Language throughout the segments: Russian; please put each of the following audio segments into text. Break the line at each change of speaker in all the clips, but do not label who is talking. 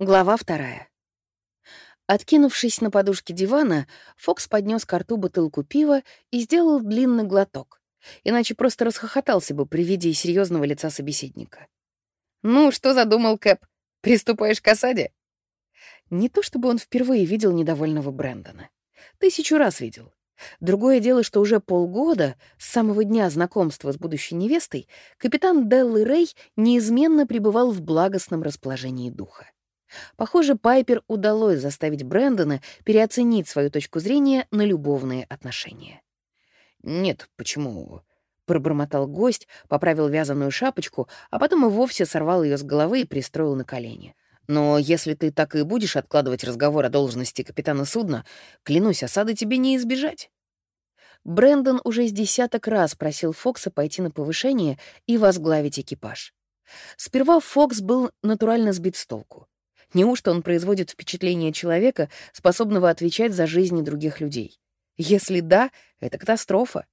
Глава вторая. Откинувшись на подушке дивана, Фокс поднес к рту бутылку пива и сделал длинный глоток, иначе просто расхохотался бы при виде серьезного лица собеседника. «Ну, что задумал Кэп? Приступаешь к осаде?» Не то чтобы он впервые видел недовольного Брэндона. Тысячу раз видел. Другое дело, что уже полгода, с самого дня знакомства с будущей невестой, капитан Деллы Рэй неизменно пребывал в благостном расположении духа. Похоже, Пайпер удалось заставить Брэндона переоценить свою точку зрения на любовные отношения. «Нет, почему?» — пробормотал гость, поправил вязаную шапочку, а потом и вовсе сорвал ее с головы и пристроил на колени. «Но если ты так и будешь откладывать разговор о должности капитана судна, клянусь, осады тебе не избежать». Брэндон уже с десяток раз просил Фокса пойти на повышение и возглавить экипаж. Сперва Фокс был натурально сбит с толку. Неужто он производит впечатление человека, способного отвечать за жизни других людей? Если да, это катастрофа.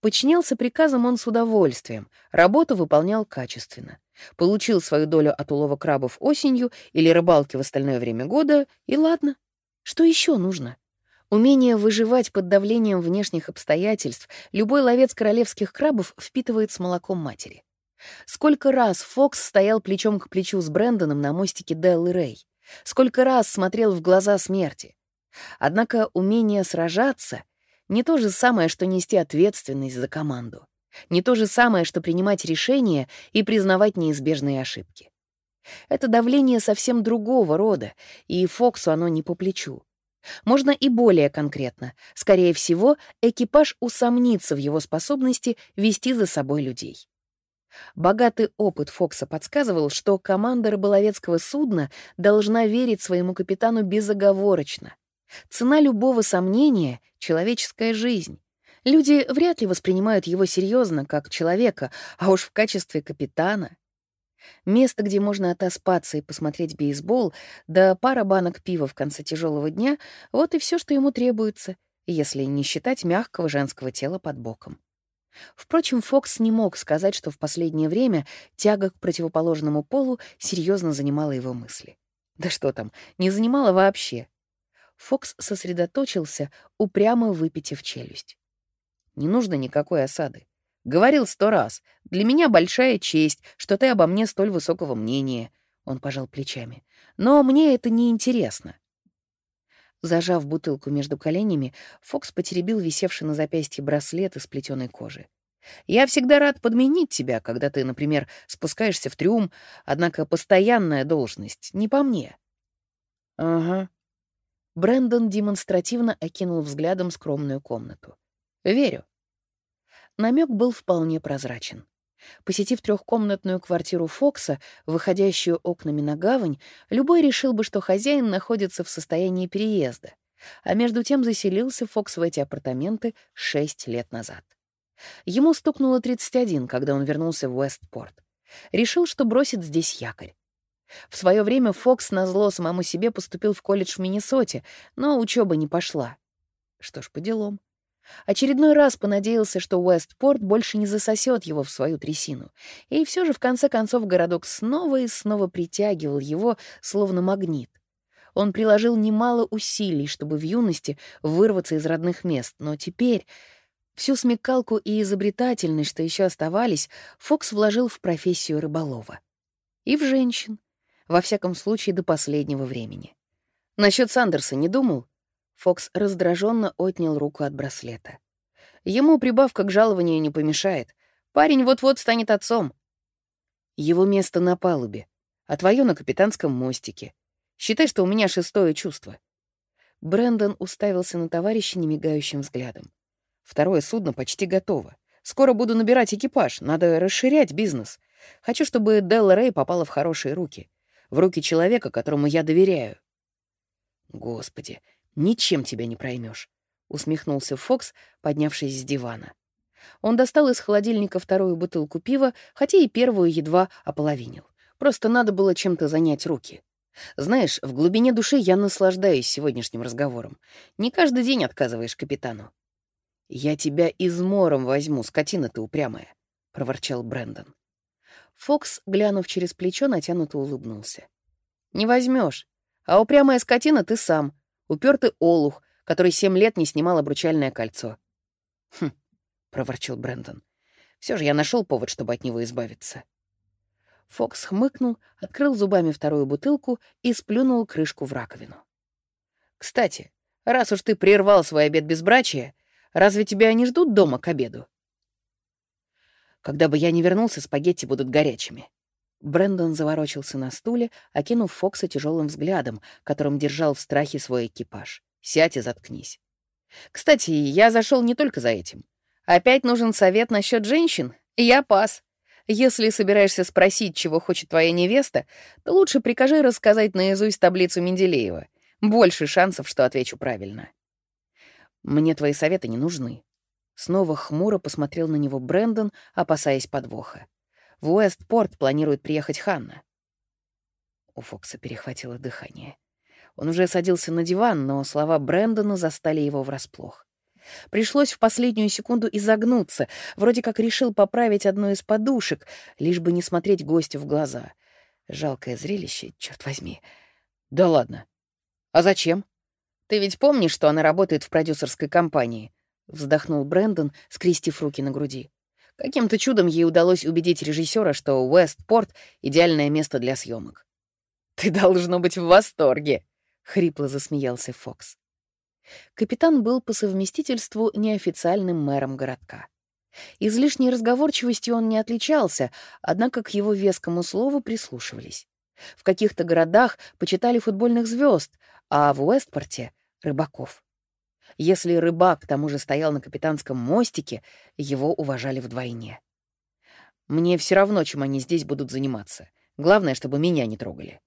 Подчинялся приказам он с удовольствием, работу выполнял качественно. Получил свою долю от улова крабов осенью или рыбалки в остальное время года, и ладно. Что еще нужно? Умение выживать под давлением внешних обстоятельств любой ловец королевских крабов впитывает с молоком матери. Сколько раз Фокс стоял плечом к плечу с Брэндоном на мостике Деллы Рэй. Сколько раз смотрел в глаза смерти. Однако умение сражаться — не то же самое, что нести ответственность за команду. Не то же самое, что принимать решения и признавать неизбежные ошибки. Это давление совсем другого рода, и Фоксу оно не по плечу. Можно и более конкретно. Скорее всего, экипаж усомнится в его способности вести за собой людей. Богатый опыт Фокса подсказывал, что команда рыболовецкого судна должна верить своему капитану безоговорочно. Цена любого сомнения — человеческая жизнь. Люди вряд ли воспринимают его серьезно, как человека, а уж в качестве капитана. Место, где можно отоспаться и посмотреть бейсбол, да пара банок пива в конце тяжелого дня — вот и все, что ему требуется, если не считать мягкого женского тела под боком. Впрочем, Фокс не мог сказать, что в последнее время тяга к противоположному полу серьезно занимала его мысли. Да что там, не занимала вообще. Фокс сосредоточился, упрямо выпитив челюсть. «Не нужно никакой осады. Говорил сто раз. Для меня большая честь, что ты обо мне столь высокого мнения». Он пожал плечами. «Но мне это не интересно. Зажав бутылку между коленями, Фокс потеребил висевший на запястье браслет из плетеной кожи. «Я всегда рад подменить тебя, когда ты, например, спускаешься в трюм, однако постоянная должность не по мне». «Ага». Брэндон демонстративно окинул взглядом скромную комнату. «Верю». Намек был вполне прозрачен. Посетив трехкомнатную квартиру Фокса, выходящую окнами на гавань, любой решил бы, что хозяин находится в состоянии переезда. А между тем заселился Фокс в эти апартаменты шесть лет назад. Ему стукнуло 31, когда он вернулся в Уэстпорт. Решил, что бросит здесь якорь. В свое время Фокс назло самому себе поступил в колледж в Миннесоте, но учеба не пошла. Что ж, по делам. Очередной раз понадеялся, что Уэстпорт больше не засосет его в свою трясину. И все же, в конце концов, городок снова и снова притягивал его, словно магнит. Он приложил немало усилий, чтобы в юности вырваться из родных мест, но теперь всю смекалку и изобретательность, что еще оставались, Фокс вложил в профессию рыболова. И в женщин. Во всяком случае, до последнего времени. Насчет Сандерса не думал? Фокс раздраженно отнял руку от браслета. Ему прибавка к жалованию не помешает. Парень вот-вот станет отцом. Его место на палубе, а твое на капитанском мостике. Считай, что у меня шестое чувство. Брэндон уставился на товарища немигающим взглядом. Второе судно почти готово. Скоро буду набирать экипаж, надо расширять бизнес. Хочу, чтобы Делла Рэй попала в хорошие руки. В руки человека, которому я доверяю. Господи, Ничем тебя не проймешь, усмехнулся Фокс, поднявшись с дивана. Он достал из холодильника вторую бутылку пива, хотя и первую едва ополовинил. Просто надо было чем-то занять руки. Знаешь, в глубине души я наслаждаюсь сегодняшним разговором. Не каждый день отказываешь капитану. Я тебя измором возьму, скотина ты упрямая, проворчал Брэндон. Фокс, глянув через плечо, натянуто улыбнулся. Не возьмешь. А упрямая скотина ты сам. Упертый олух, который семь лет не снимал обручальное кольцо. Хм, проворчал Брэндон. Все же я нашел повод, чтобы от него избавиться. Фокс хмыкнул, открыл зубами вторую бутылку и сплюнул крышку в раковину. «Кстати, раз уж ты прервал свой обед безбрачия, разве тебя не ждут дома к обеду?» «Когда бы я не вернулся, спагетти будут горячими». Брэндон заворочился на стуле, окинув Фокса тяжелым взглядом, которым держал в страхе свой экипаж. «Сядь и заткнись». «Кстати, я зашел не только за этим. Опять нужен совет насчет женщин? Я пас. Если собираешься спросить, чего хочет твоя невеста, то лучше прикажи рассказать наизусть таблицу Менделеева. Больше шансов, что отвечу правильно. Мне твои советы не нужны. Снова хмуро посмотрел на него Брэндон, опасаясь подвоха. В Уэстпорт планирует приехать Ханна. У Фокса перехватило дыхание. Он уже садился на диван, но слова Брэндона застали его врасплох. Пришлось в последнюю секунду изогнуться, вроде как решил поправить одну из подушек, лишь бы не смотреть гостю в глаза. Жалкое зрелище, черт возьми. Да ладно. А зачем? Ты ведь помнишь, что она работает в продюсерской компании? Вздохнул Брэндон, скрестив руки на груди. Каким-то чудом ей удалось убедить режиссера, что Уэстпорт — идеальное место для съемок. «Ты должно быть в восторге!» — хрипло засмеялся Фокс. Капитан был по совместительству неофициальным мэром городка. Излишней разговорчивостью он не отличался, однако к его вескому слову прислушивались. В каких-то городах почитали футбольных звезд, а в Уэстпорте — рыбаков. Если рыбак к тому же стоял на капитанском мостике, его уважали вдвойне. Мне все равно, чем они здесь будут заниматься. Главное, чтобы меня не трогали.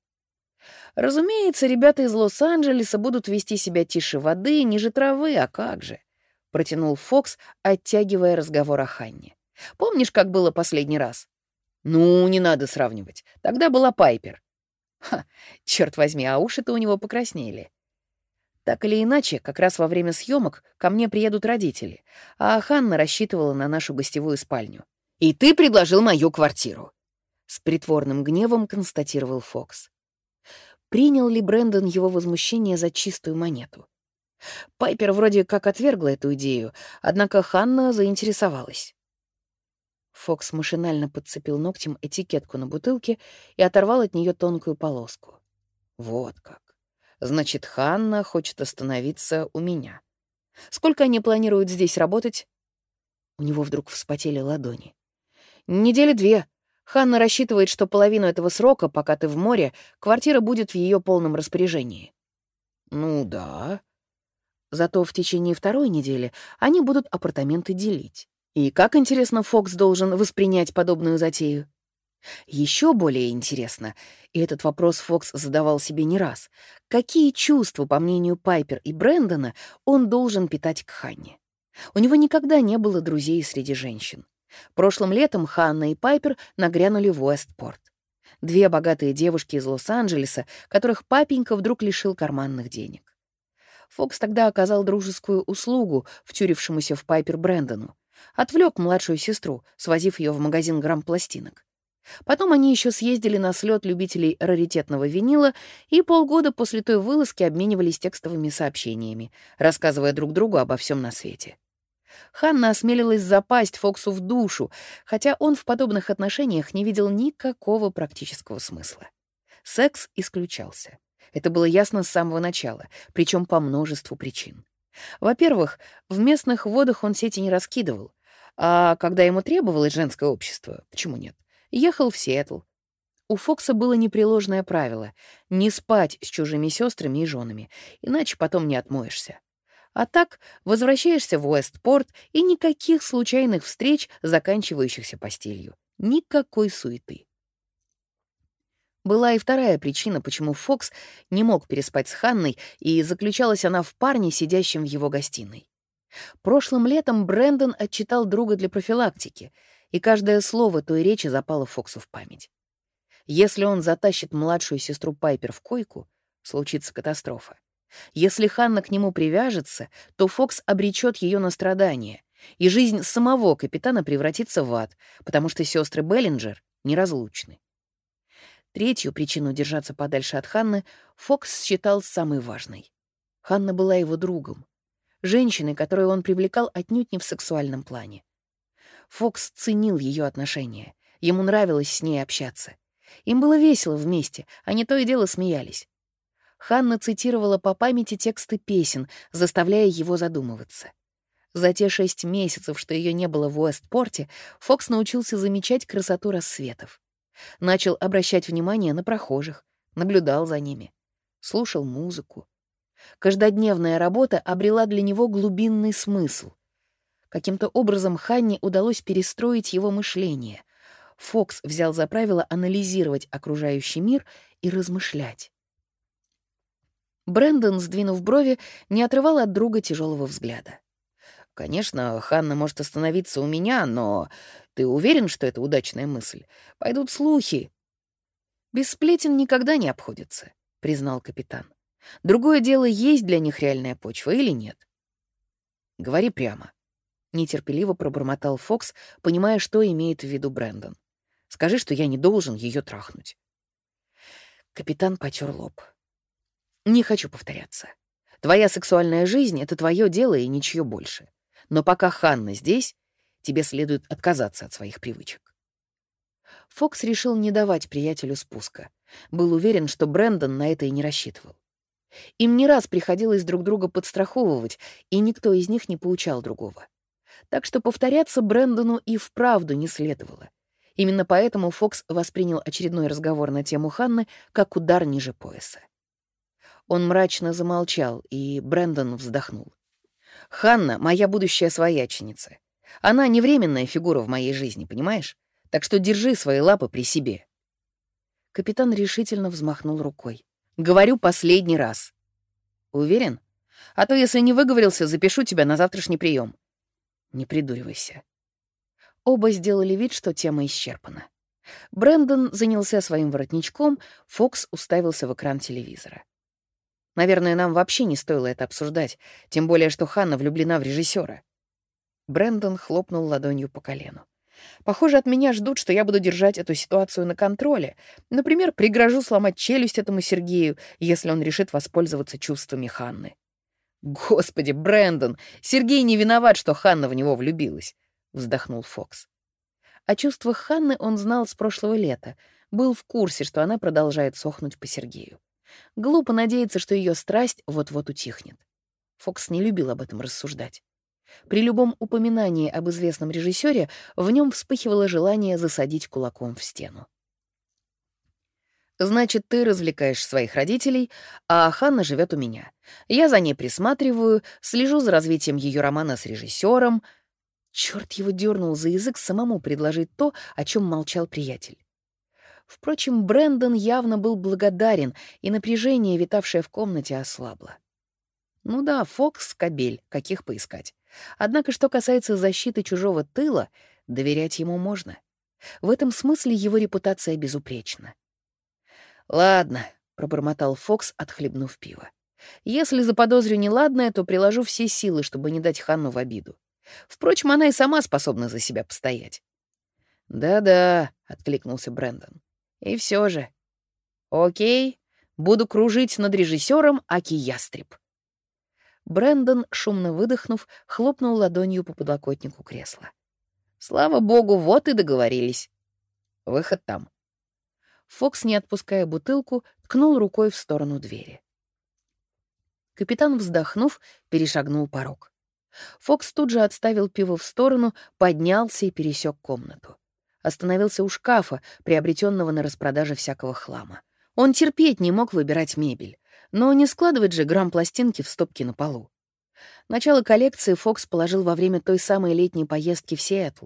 Разумеется, ребята из Лос-Анджелеса будут вести себя тише воды, ниже травы, а как же? Протянул Фокс, оттягивая разговор о Ханне. Помнишь, как было последний раз? Ну, не надо сравнивать. Тогда была Пайпер. Ха, черт возьми, а уши-то у него покраснели. Так или иначе, как раз во время съемок ко мне приедут родители, а Ханна рассчитывала на нашу гостевую спальню. «И ты предложил мою квартиру!» С притворным гневом констатировал Фокс принял ли Брэндон его возмущение за чистую монету. Пайпер вроде как отвергла эту идею, однако Ханна заинтересовалась. Фокс машинально подцепил ногтем этикетку на бутылке и оторвал от нее тонкую полоску. Вот как. Значит, Ханна хочет остановиться у меня. Сколько они планируют здесь работать? У него вдруг вспотели ладони. Недели две, Ханна рассчитывает, что половину этого срока, пока ты в море, квартира будет в ее полном распоряжении. Ну да. Зато в течение второй недели они будут апартаменты делить. И как, интересно, Фокс должен воспринять подобную затею? Еще более интересно, и этот вопрос Фокс задавал себе не раз, какие чувства, по мнению Пайпер и Брэндона, он должен питать к Ханне? У него никогда не было друзей среди женщин. Прошлым летом Ханна и Пайпер нагрянули в Уэстпорт. Две богатые девушки из Лос-Анджелеса, которых папенька вдруг лишил карманных денег. Фокс тогда оказал дружескую услугу втюрившемуся в Пайпер Брэндону. Отвлек младшую сестру, свозив ее в магазин грамм-пластинок. Потом они еще съездили на слет любителей раритетного винила и полгода после той вылазки обменивались текстовыми сообщениями, рассказывая друг другу обо всем на свете. Ханна осмелилась запасть Фоксу в душу, хотя он в подобных отношениях не видел никакого практического смысла. Секс исключался. Это было ясно с самого начала, причем по множеству причин. Во-первых, в местных водах он сети не раскидывал, а когда ему требовалось женское общество, почему нет, ехал в Сиэтл. У Фокса было непреложное правило — не спать с чужими сестрами и женами, иначе потом не отмоешься. А так возвращаешься в Уэстпорт, и никаких случайных встреч, заканчивающихся постелью. Никакой суеты. Была и вторая причина, почему Фокс не мог переспать с Ханной, и заключалась она в парне, сидящем в его гостиной. Прошлым летом Брэндон отчитал друга для профилактики, и каждое слово той речи запало Фоксу в память. Если он затащит младшую сестру Пайпер в койку, случится катастрофа. Если Ханна к нему привяжется, то Фокс обречет ее на страдания, и жизнь самого капитана превратится в ад, потому что сестры Беллинджер неразлучны. Третью причину держаться подальше от Ханны Фокс считал самой важной. Ханна была его другом, женщиной, которую он привлекал отнюдь не в сексуальном плане. Фокс ценил ее отношения, ему нравилось с ней общаться. Им было весело вместе, они то и дело смеялись. Ханна цитировала по памяти тексты песен, заставляя его задумываться. За те шесть месяцев, что ее не было в Уэстпорте, Фокс научился замечать красоту рассветов. Начал обращать внимание на прохожих, наблюдал за ними, слушал музыку. Каждодневная работа обрела для него глубинный смысл. Каким-то образом Ханне удалось перестроить его мышление. Фокс взял за правило анализировать окружающий мир и размышлять. Брэндон, сдвинув брови, не отрывал от друга тяжелого взгляда. «Конечно, Ханна может остановиться у меня, но ты уверен, что это удачная мысль? Пойдут слухи». «Без сплетен никогда не обходится», — признал капитан. «Другое дело, есть для них реальная почва или нет». «Говори прямо», — нетерпеливо пробормотал Фокс, понимая, что имеет в виду Брэндон. «Скажи, что я не должен ее трахнуть». Капитан потер лоб. Не хочу повторяться. Твоя сексуальная жизнь — это твое дело и ничего больше. Но пока Ханна здесь, тебе следует отказаться от своих привычек. Фокс решил не давать приятелю спуска. Был уверен, что Брэндон на это и не рассчитывал. Им не раз приходилось друг друга подстраховывать, и никто из них не поучал другого. Так что повторяться Брэндону и вправду не следовало. Именно поэтому Фокс воспринял очередной разговор на тему Ханны как удар ниже пояса. Он мрачно замолчал, и Брэндон вздохнул. «Ханна — моя будущая свояченица. Она не временная фигура в моей жизни, понимаешь? Так что держи свои лапы при себе». Капитан решительно взмахнул рукой. «Говорю последний раз». «Уверен? А то, если не выговорился, запишу тебя на завтрашний прием. «Не придуривайся». Оба сделали вид, что тема исчерпана. Брэндон занялся своим воротничком, Фокс уставился в экран телевизора. Наверное, нам вообще не стоило это обсуждать, тем более, что Ханна влюблена в режиссера. Брэндон хлопнул ладонью по колену. Похоже, от меня ждут, что я буду держать эту ситуацию на контроле. Например, пригрожу сломать челюсть этому Сергею, если он решит воспользоваться чувствами Ханны. Господи, Брэндон, Сергей не виноват, что Ханна в него влюбилась, вздохнул Фокс. О чувствах Ханны он знал с прошлого лета, был в курсе, что она продолжает сохнуть по Сергею. Глупо надеяться, что ее страсть вот-вот утихнет. Фокс не любил об этом рассуждать. При любом упоминании об известном режиссере в нем вспыхивало желание засадить кулаком в стену. «Значит, ты развлекаешь своих родителей, а Ханна живет у меня. Я за ней присматриваю, слежу за развитием ее романа с режиссером. Черт его дернул за язык самому предложить то, о чем молчал приятель. Впрочем, Брэндон явно был благодарен, и напряжение, витавшее в комнате, ослабло. Ну да, Фокс — кобель, каких поискать. Однако, что касается защиты чужого тыла, доверять ему можно. В этом смысле его репутация безупречна. «Ладно», — пробормотал Фокс, отхлебнув пиво. «Если заподозрю неладное, то приложу все силы, чтобы не дать Ханну в обиду. Впрочем, она и сама способна за себя постоять». «Да-да», — откликнулся Брэндон. И все же. Окей, буду кружить над режиссером Аки Ястреб. Брэндон, шумно выдохнув, хлопнул ладонью по подлокотнику кресла. Слава богу, вот и договорились. Выход там. Фокс, не отпуская бутылку, ткнул рукой в сторону двери. Капитан, вздохнув, перешагнул порог. Фокс тут же отставил пиво в сторону, поднялся и пересек комнату остановился у шкафа, приобретенного на распродаже всякого хлама. Он терпеть не мог выбирать мебель, но не складывать же грамм пластинки в стопки на полу. Начало коллекции Фокс положил во время той самой летней поездки в Сиэтл.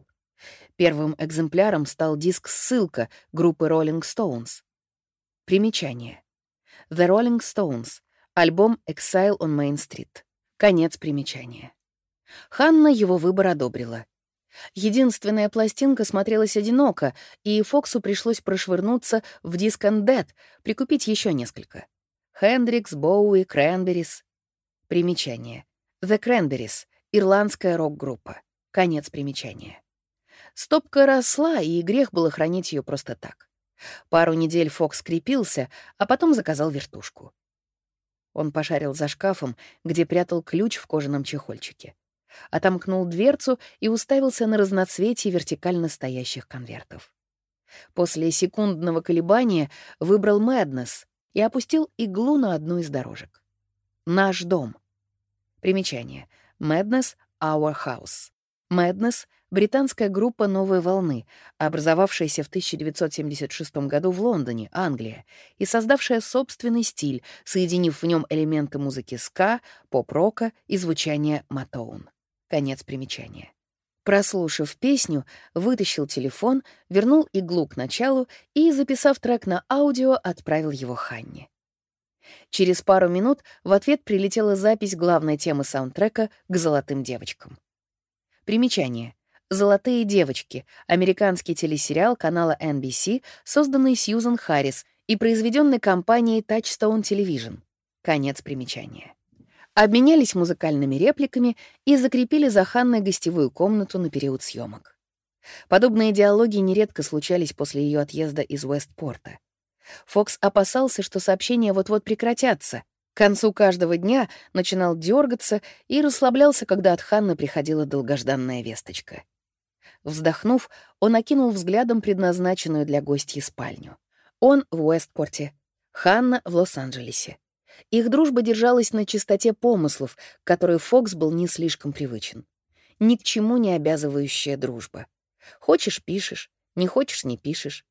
Первым экземпляром стал диск-ссылка группы Rolling Stones. Примечание. The Rolling Stones. Альбом Exile on Main Street. Конец примечания. Ханна его выбор одобрила. Единственная пластинка смотрелась одиноко, и Фоксу пришлось прошвырнуться в диск Dead, прикупить еще несколько. Хендрикс, Боуи, Кренберис. Примечание. The Cranberries — ирландская рок-группа. Конец примечания. Стопка росла, и грех было хранить ее просто так. Пару недель Фокс скрепился, а потом заказал вертушку. Он пошарил за шкафом, где прятал ключ в кожаном чехольчике. Отомкнул дверцу и уставился на разноцветие вертикально стоящих конвертов. После секундного колебания выбрал Madness и опустил иглу на одну из дорожек. «Наш дом». Примечание. Madness — Our House. Madness — британская группа новой волны, образовавшаяся в 1976 году в Лондоне, Англия, и создавшая собственный стиль, соединив в нем элементы музыки ска, поп-рока и звучания матоун. Конец примечания. Прослушав песню, вытащил телефон, вернул иглу к началу и, записав трек на аудио, отправил его Ханне. Через пару минут в ответ прилетела запись главной темы саундтрека к «Золотым девочкам». Примечание. «Золотые девочки» — американский телесериал канала NBC, созданный Сьюзан Харрис и произведенный компанией Touchstone Television. Конец примечания. Обменялись музыкальными репликами и закрепили за Ханной гостевую комнату на период съемок. Подобные диалоги нередко случались после ее отъезда из Уэстпорта. Фокс опасался, что сообщения вот-вот прекратятся, к концу каждого дня начинал дергаться и расслаблялся, когда от Ханны приходила долгожданная весточка. Вздохнув, он окинул взглядом предназначенную для гостья спальню. Он в Уэстпорте, Ханна в Лос-Анджелесе. Их дружба держалась на чистоте помыслов, к которой Фокс был не слишком привычен. Ни к чему не обязывающая дружба. Хочешь — пишешь, не хочешь — не пишешь.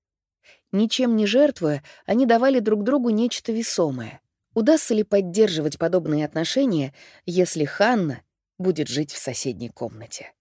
Ничем не жертвуя, они давали друг другу нечто весомое. Удастся ли поддерживать подобные отношения, если Ханна будет жить в соседней комнате?